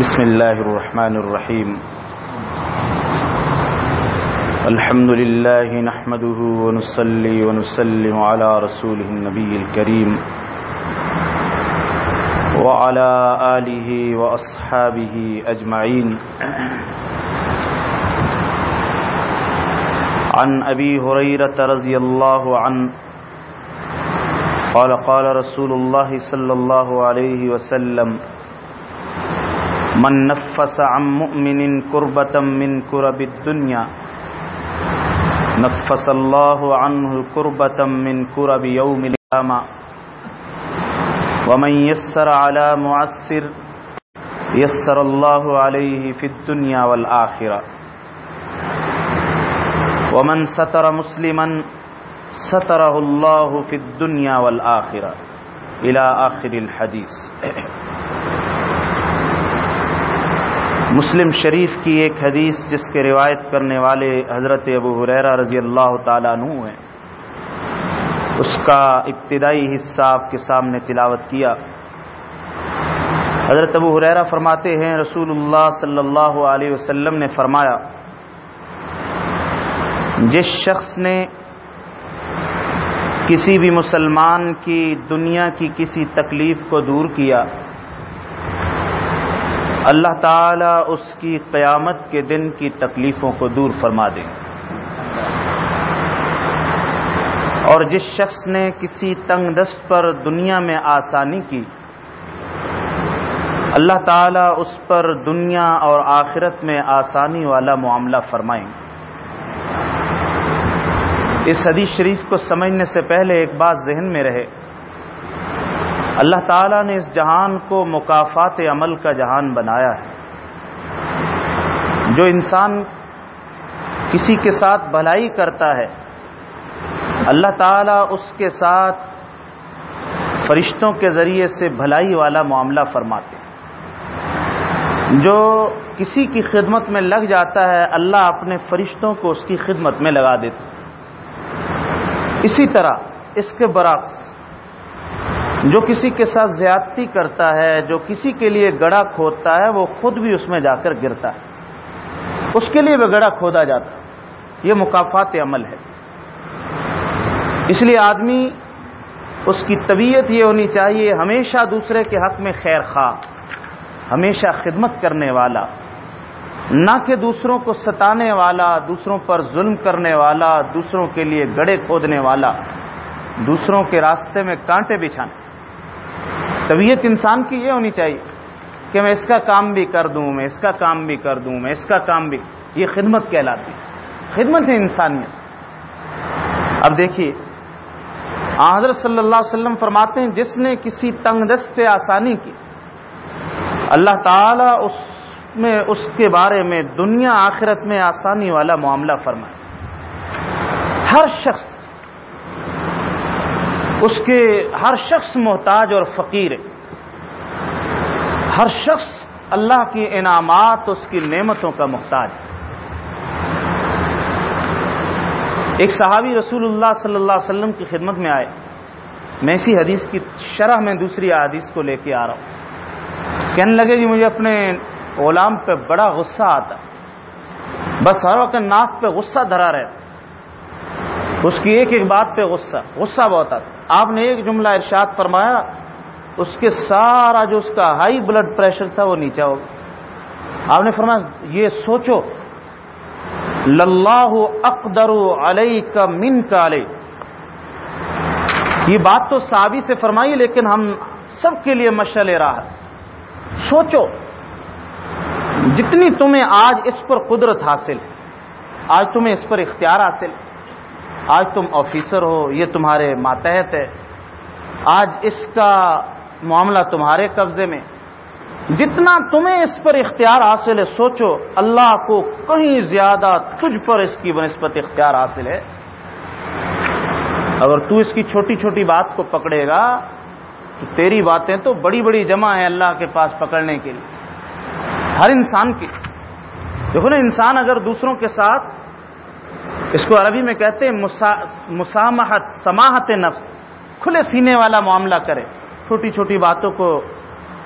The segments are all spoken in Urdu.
بسم الله الرحمن الرحيم. الحمد لله نحمده ونصلي ونسلم على رسوله النبي الكريم وعلى آله وأصحابه أجمعين. عن أبي هريرة رضي الله عنه قال قال رسول الله صلى الله عليه وسلم من نفس عن مؤمن كربة من كرب الدنيا. نفس الله عنه كربة من كرب يوم القيامة. ومن يسر على معسر، يسر الله عليه في الدنيا والآخرة. ومن ستر مسلما، ستره الله في الدنيا والآخرة. إلى آخر الحديث. مسلم شریف کی ایک حدیث جس کے روایت کرنے والے حضرت ابو حریرہ رضی اللہ تعالیٰ عنہ ہیں۔ اس کا ابتدائی حصہ آپ کے سامنے تلاوت کیا۔ حضرت ابو حریرہ فرماتے ہیں، رسول اللہ صلی اللہ علیہ وسلم نے فرمایا، جس شخص نے کسی بھی مسلمان کی دنیا کی کسی تکلیف کو دور کیا اللہ تعالی اس کی قیامت کے دن کی تکلیفوں کو دور فرما دیں اور جس شخص نے کسی تنگ دست پر دنیا میں آسانی کی، اللہ تعالی اس پر دنیا اور آخرت میں آسانی والا معاملہ فرمائیں اس حدیث شریف کو سمجھنے سے پہلے ایک بات ذہن میں رہے۔ اللہ تعالیٰ نے اس جہان کو مقافات عمل کا جہان بنایا ہے۔ جو انسان کسی کے ساتھ بھلائی کرتا ہے، اللہ تعالیٰ اس کے ساتھ فرشتوں کے ذریعے سے بھلائی والا معاملہ فرماتے جو کسی کی خدمت میں لگ جاتا ہے، اللہ اپنے فرشتوں کو اس کی خدمت میں لگا دیتے اسی طرح اس کے برعکس جو کسی کے ساتھ زیادتی کرتا ہے، جو کسی کے لیے گڑا کھودتا ہے، وہ خود بھی اس میں جا کر گرتا ہے۔ اس کے لیے وہ گڑا کھودا جاتا ہے۔ یہ مقافات عمل ہے۔ اس لیے آدمی، اس کی طبیعت یہ ہونی چاہیے، ہمیشہ دوسرے کے حق میں خیر خواہ، ہمیشہ خدمت کرنے والا۔ نہ کہ دوسروں کو ستانے والا، دوسروں پر ظلم کرنے والا، دوسروں کے لیے گڑے کھودنے والا۔ دوسروں کے راستے میں کانٹے بچھانے۔ طبیعت انسان کی یہ ہونی چاہیے کہ میں اس کا کام بھی کر دوں، میں اس کا کام بھی کر دوں، میں اس کا کام بھی۔ یہ خدمت کہلاتی خدمت ہے انسانیت اب دیکھیے حضرت صلی اللہ علیہ وسلم فرماتے ہیں، جس نے کسی تنگ دست پہ آسانی کی، اللہ تعالی اس میں، اس کے بارے میں دنیا آخرت میں آسانی والا معاملہ فرمائے۔ ہر شخص اس کے ہر شخص محتاج اور فقیر ہے۔ ہر شخص اللہ کی انعامات، اس کی نعمتوں کا محتاج ایک صحابی رسول اللہ صلی اللہ علیہ وسلم کی خدمت میں آئے۔ میں اسی حدیث کی شرح میں دوسری حدیث کو لے کے آ رہا ہوں۔ کہنے لگے کہ مجھے اپنے غلام پہ بڑا غصہ آتا بس ہر وقت ناک پہ غصہ دھرا رہتا اس کی ایک ایک بات پہ غصہ غصہ بہت آتا آپ نے ایک جملہ ارشاد فرمایا، اس کے سارا جو اس کا ہائی بلڈ پریشر تھا وہ نیچا ہو آپ نے فرمایا، یہ سوچو للہ اقدر علیہ کا من کا علیہ یہ بات تو صحابی سے فرمائی، لیکن ہم سب کے لیے مشعل راہ سوچو، جتنی تمہیں آج اس پر قدرت حاصل آج تمہیں اس پر اختیار حاصل آج تم آفیسر ہو، یہ تمہارے ماتحت ہے۔ آج اس کا معاملہ تمہارے قبضے میں۔ جتنا تمہیں اس پر اختیار حاصل ہے، سوچو، اللہ کو کہیں زیادہ تجھ پر اس کی بنسبت اختیار حاصل ہے۔ اگر تو اس کی چھوٹی چھوٹی بات کو پکڑے گا، تو تیری باتیں تو بڑی بڑی جمع ہیں اللہ کے پاس پکڑنے کے لیے۔ ہر انسان کی۔ دیکھو نا، انسان اگر دوسروں کے ساتھ اس کو عربی میں کہتے ہیں مسامحت، سماحت نفس۔ کھلے سینے والا معاملہ کرے۔ چھوٹی چھوٹی باتوں کو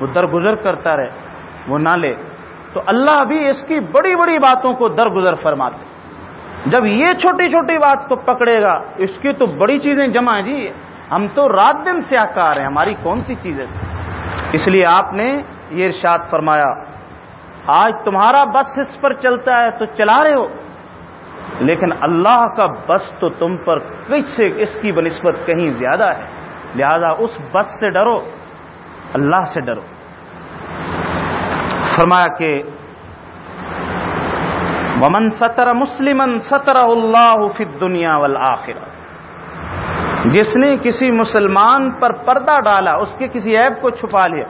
وہ درگزر کرتا رہے، وہ نہ لے۔ تو اللہ بھی اس کی بڑی بڑی باتوں کو درگزر فرماتے جب یہ چھوٹی چھوٹی بات کو پکڑے گا، اس کی تو بڑی چیزیں جمع ہیں۔ جی ہم تو رات دن سے آکار ہیں۔ ہماری کون سی چیزیں اس لیے آپ نے یہ ارشاد فرمایا، آج تمہارا بس اس پر چلتا ہے تو چلا رہے ہو۔ لیکن اللہ کا بس تو تم پر کچھ سے اس کی بنسبت کہیں زیادہ ہے۔ لہذا اس بس سے ڈرو، اللہ سے ڈرو۔ فرمایا کہ، ومن ستر مسلم ستر اللہ فی دنیا والآخرہ جس نے کسی مسلمان پر پردہ ڈالا، اس کے کسی عیب کو چھپا لیا،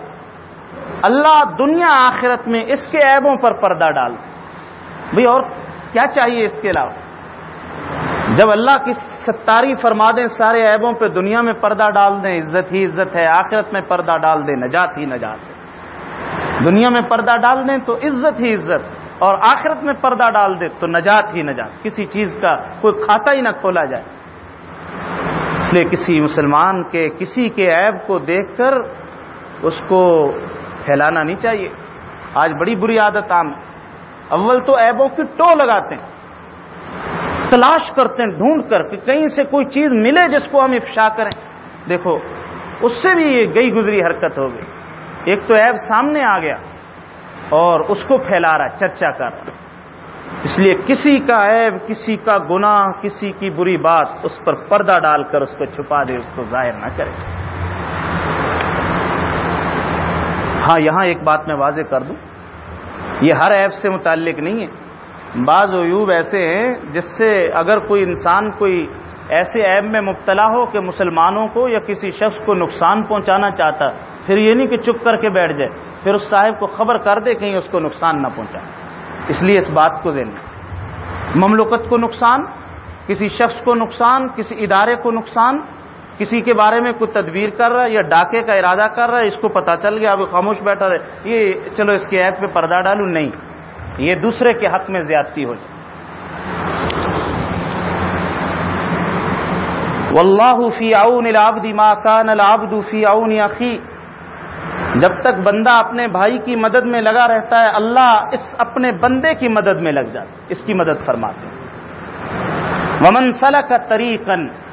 اللہ دنیا آخرت میں اس کے عیبوں پر پردہ ڈال۔ بھائی اور کیا چاہیے اس کے علاوہ؟ جب اللہ کی ستاری فرما دیں، سارے عیبوں پہ دنیا میں پردہ ڈال دیں، عزت ہی عزت ہے، آخرت میں پردہ ڈال دیں، نجات ہی نجات ہے۔ دنیا میں پردہ ڈال دیں تو عزت ہی عزت، اور آخرت میں پردہ ڈال دیں تو نجات ہی نجات۔ کسی چیز کا کوئی کھاتا ہی نہ کھولا جائے۔ اس لیے کسی مسلمان کے، کسی کے عیب کو دیکھ کر اس کو پھیلانا نہیں چاہیے۔ آج بڑی بری عادت عام اول تو ایبوں کی ٹو لگاتے ہیں، تلاش کرتے ہیں، ڈھونڈ کر کہ کہیں سے کوئی چیز ملے جس کو ہم افشا کریں۔ دیکھو، اس سے بھی یہ گئی گزری حرکت ہو گئی۔ ایک تو ایب سامنے آ گیا اور اس کو پھیلا رہا، چرچا کر رہا۔ اس لیے کسی کا عیب، کسی کا گناہ، کسی کی بری بات اس پر پردہ ڈال کر اس کو چھپا دے، اس کو ظاہر نہ کرے۔ ہاں یہاں ایک بات میں واضح کر دوں۔ یہ ہر ایپ سے متعلق نہیں ہے۔ بعض عیوب ایسے ہیں جس سے اگر کوئی انسان کوئی ایسے ایپ میں مبتلا ہو کہ مسلمانوں کو یا کسی شخص کو نقصان پہنچانا چاہتا، پھر یہ نہیں کہ چپ کر کے بیٹھ جائے، پھر اس صاحب کو خبر کر دے کہیں اس کو نقصان نہ پہنچا اس لیے اس بات کو دینا مملکت کو نقصان، کسی شخص کو نقصان، کسی ادارے کو نقصان کسی کے بارے میں کوئی تدبیر کر رہا ہے یا ڈاکے کا ارادہ کر رہا ہے، اس کو پتا چل گیا، ابھی خاموش بیٹھا رہے۔ یہ چلو اس کے ایپ پہ پردہ ڈالوں نہیں۔ یہ دوسرے کے حق میں زیادتی ہو جائے۔ واللہ فی اون العبد ما کان العبد فی اون اخی۔ جب تک بندہ اپنے بھائی کی مدد میں لگا رہتا ہے، اللہ اس اپنے بندے کی مدد میں لگ جاتا اس کی مدد فرماتے ومن سلک طریقن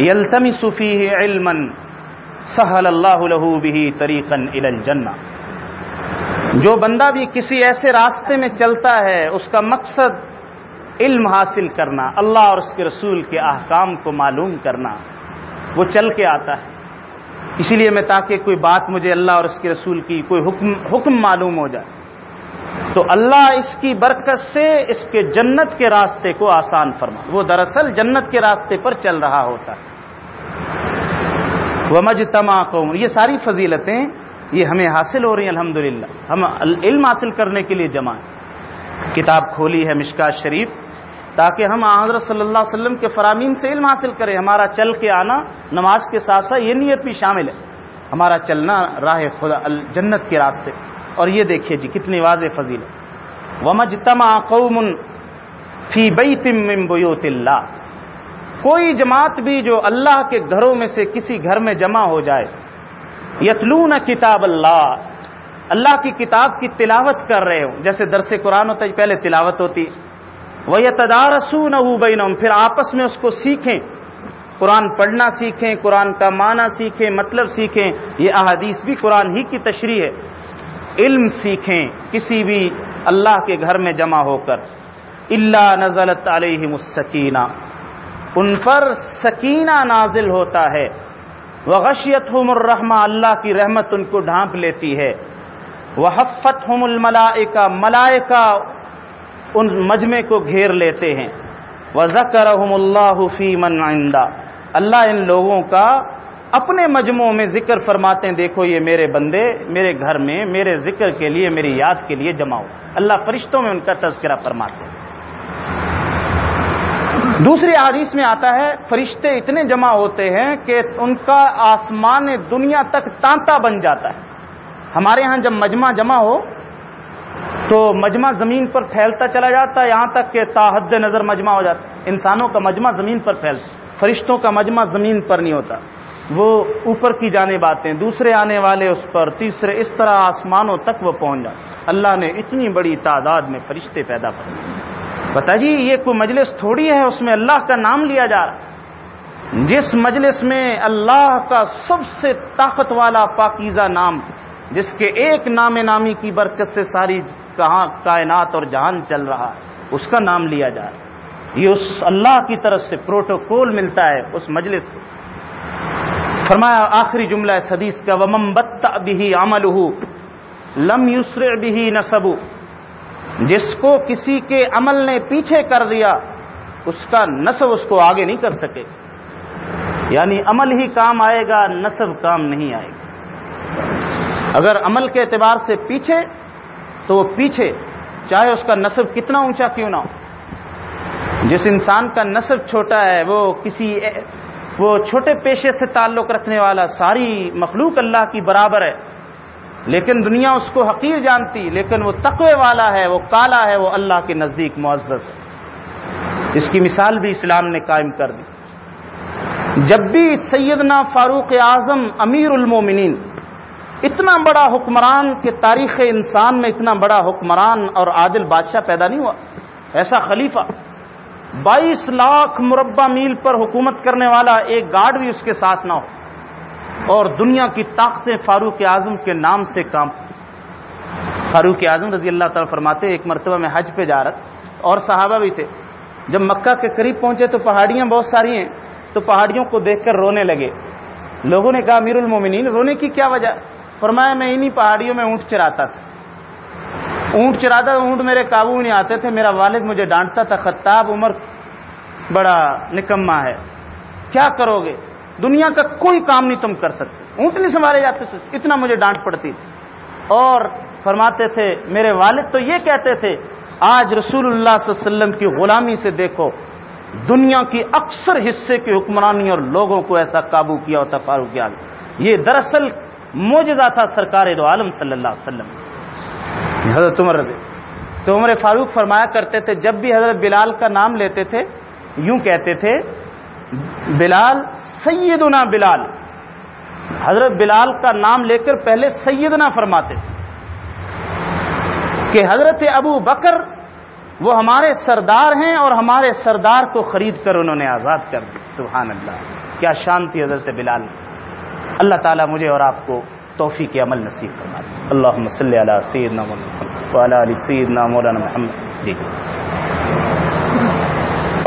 یلتمی صفی علم سہل اللہ لہو بھی طریقن الجنہ جو بندہ بھی کسی ایسے راستے میں چلتا ہے، اس کا مقصد علم حاصل کرنا، اللہ اور اس کے رسول کے احکام کو معلوم کرنا، وہ چل کے آتا ہے۔ اسی لیے میں تاکہ کوئی بات مجھے اللہ اور اس کے رسول کی کوئی حکم حکم معلوم ہو جائے۔ تو اللہ اس کی برکت سے اس کے جنت کے راستے کو آسان فرما۔ وہ دراصل جنت کے راستے پر چل رہا ہوتا ہے۔ وہ قوم. یہ ساری فضیلتیں یہ ہمیں حاصل ہو رہی ہیں الحمد ہم علم حاصل کرنے کے لیے جمع ہیں۔ کتاب کھولی ہے مشکا شریف، تاکہ ہم حضرت صلی اللہ علیہ وسلم کے فرامین سے علم حاصل کریں۔ ہمارا چل کے آنا، نماز کے ساتھ ساتھ یہ نیت بھی شامل ہے۔ ہمارا چلنا راہ خدا جنت کے راستے۔ اور یہ دیکھیے جی کتنی واضح فضیل ومجتما قوم فی بیت من بیوت اللہ کوئی جماعت بھی جو اللہ کے گھروں میں سے کسی گھر میں جمع ہو جائے، یتلون کتاب اللہ اللہ کی کتاب کی تلاوت کر رہے ہوں۔ جیسے درس قرآن ہوتا ہے پہلے تلاوت ہوتی وہ یہ تدارسون پھر آپس میں اس کو سیکھیں۔ قرآن پڑھنا سیکھیں، قرآن کا معنی سیکھیں مطلب سیکھیں۔ یہ احادیث بھی قرآن ہی کی تشریح ہے۔ علم سیکھیں، کسی بھی اللہ کے گھر میں جمع ہو کر۔ اللہ نزلت علیہ مسکینہ ان پر سکینہ نازل ہوتا ہے۔ وہ غشیت ہم الرحمہ اللہ کی رحمت ان کو ڈھانپ لیتی ہے۔ وہ حفت ہم الملائکہ، ملائکہ ان مجمے کو گھیر لیتے ہیں۔ وہ ذکر اللہ فی من آئندہ اللہ ان لوگوں کا اپنے مجموعوں میں ذکر فرماتے ہیں، دیکھو یہ میرے بندے، میرے گھر میں، میرے ذکر کے لیے، میری یاد کے لیے جماؤ اللہ فرشتوں میں ان کا تذکرہ فرماتے ہیں۔ دوسری حدیث میں آتا ہے، فرشتے اتنے جمع ہوتے ہیں کہ ان کا آسمان دنیا تک تانتا بن جاتا ہے۔ ہمارے ہاں جب مجمع جمع ہو، تو مجمع زمین پر پھیلتا چلا جاتا ہے، یہاں تک کہ تاحد نظر مجمع ہو جاتا انسانوں کا مجمع زمین پر پھیلتا فرشتوں کا مجمع زمین پر نہیں ہوتا۔ وہ اوپر کی جانب آتے ہیں دوسرے آنے والے اس پر، تیسرے اس طرح آسمانوں تک وہ پہنچ جاتے اللہ نے اتنی بڑی تعداد میں فرشتے پیدا کر بتا جی یہ کوئی مجلس تھوڑی ہے، اس میں اللہ کا نام لیا جا رہا جس مجلس میں اللہ کا سب سے طاقت والا پاکیزہ نام، جس کے ایک نام نامی کی برکت سے ساری کہاں، کائنات اور جہان چل رہا ہے، اس کا نام لیا جا رہا ہے۔ یہ اس اللہ کی طرف سے پروٹوکول ملتا ہے، اس مجلس کو۔ فرمایا، آخری جملہ اس حدیث کا ومم بت بھی عمل لم یسر بھی نصب جس کو کسی کے عمل نے پیچھے کر دیا، اس کا نصب اس کو آگے نہیں کر سکے۔ یعنی عمل ہی کام آئے گا، نصب کام نہیں آئے گا۔ اگر عمل کے اعتبار سے پیچھے، تو وہ پیچھے، چاہے اس کا نصب کتنا اونچا کیوں نہ ہو۔ جس انسان کا نصب چھوٹا ہے، وہ کسی وہ چھوٹے پیشے سے تعلق رکھنے والا، ساری مخلوق اللہ کی برابر ہے۔ لیکن دنیا اس کو حقیر جانتی، لیکن وہ تقوی والا ہے، وہ کالا ہے، وہ اللہ کے نزدیک معزز ہے۔ اس کی مثال بھی اسلام نے قائم کر دی۔ جب بھی سیدنا فاروق اعظم امیر المومنین اتنا بڑا حکمران کہ تاریخ انسان میں اتنا بڑا حکمران اور عادل بادشاہ پیدا نہیں ہوا، ایسا خلیفہ بائیس لاکھ مربع میل پر حکومت کرنے والا ایک گارڈ بھی اس کے ساتھ نہ ہو۔ اور دنیا کی طاقتیں فاروق اعظم کے نام سے کام فاروق اعظم رضی اللہ تعالیٰ فرماتے ایک مرتبہ میں حج پہ جا رہا اور صحابہ بھی تھے۔ جب مکہ کے قریب پہنچے تو پہاڑیاں بہت ساری ہیں، تو پہاڑیوں کو دیکھ کر رونے لگے۔ لوگوں نے کہا، امیر المومنین، رونے کی کیا وجہ؟ فرمایا، میں انہی پہاڑیوں میں اونٹ چراتا تھا۔ اونٹ چراتا تھا، اونٹ میرے قابو نہیں آتے تھے، میرا والد مجھے ڈانٹتا تھا، خطاب عمر بڑا نکما ہے۔ کیا کرو گے؟ دنیا کا کوئی کام نہیں تم کر سکتے۔ اونٹ نہیں سنبھالے جاتے اتنا مجھے ڈانٹ پڑتی تھی۔ اور فرماتے تھے، میرے والد تو یہ کہتے تھے، آج رسول اللہ صلی اللہ علیہ وسلم کی غلامی سے دیکھو، دنیا کی اکثر حصے کی حکمرانی اور لوگوں کو ایسا قابو کیا ہوتا فاروق یہ دراصل موجزہ تھا سرکار دو عالم صلی اللہ علیہ وسلم حضرت عمر رضی تو عمر فاروق فرمایا کرتے تھے، جب بھی حضرت بلال کا نام لیتے تھے، یوں کہتے تھے، بلال سیدنا بلال۔ حضرت بلال کا نام لے کر پہلے سیدنا فرماتے۔ تھے کہ حضرت ابو بکر وہ ہمارے سردار ہیں اور ہمارے سردار کو خرید کر انہوں نے آزاد کر دی۔ سبحان اللہ۔ کیا شانتی حضرت بلال۔ اللہ تعالیٰ مجھے اور آپ کو توفیق عمل نصیب کرنا اللہ صلی علی سیدنا علی سیدنا مولانا محمد۔ جی۔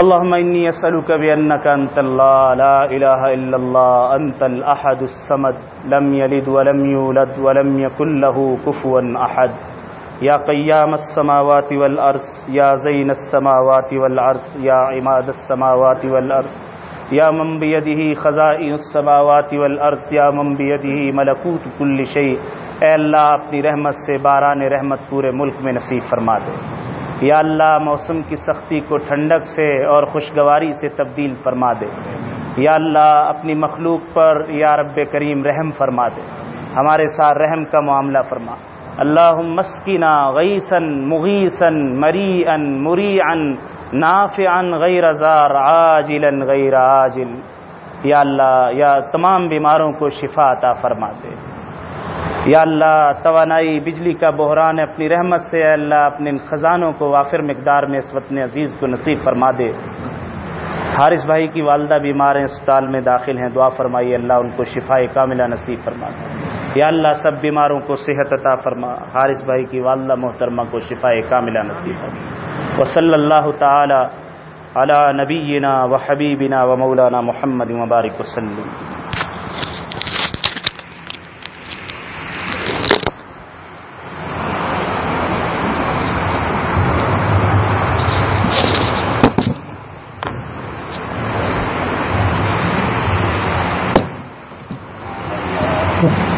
اللهم اني اسالك بانك انت الله، لا اله الا الله انت الاحد الصمد، لم يلد ولم يولد ولم يكن له كفوا احد يا قيام السماوات والارض يا زين السماوات والارض يا عماد السماوات والارض یا من بیدہ خزائن السماوات والارض یا من بیدہ ملکوت کل شیء اے اللہ، اپنی رحمت سے باران رحمت پورے ملک میں نصیب فرما دے۔ یا اللہ موسم کی سختی کو ٹھنڈک سے اور خوشگواری سے تبدیل فرما دے۔ یا اللہ اپنی مخلوق پر یا رب کریم رحم فرما دے۔ ہمارے ساتھ رحم کا معاملہ فرما۔ اللہ مسکینہ غیسن مغیسن مری ان مری ان نافعا غیر زار عاجلا غیر عاجل۔ یا اللہ، یا تمام بیماروں کو شفا عطا فرما دے۔ یا اللہ، توانائی بجلی کا بحران اپنی رحمت سے اللہ، اپنے ان خزانوں کو وافر مقدار میں اس وطن عزیز کو نصیب فرما دے۔ حارث بھائی کی والدہ بیمار ہیں، اسپتال میں داخل ہیں، دعا فرمائی اللہ ان کو شفا کاملہ نصیب فرما دے۔ یا اللہ، سب بیماروں کو صحت عطا فرما۔ حارث بھائی کی والدہ محترمہ کو شفا کاملہ نصیب فرما۔ وصلی اللہ تعالی علی نبینا و حبیبنا و مولانا محمد مبارک وسلم۔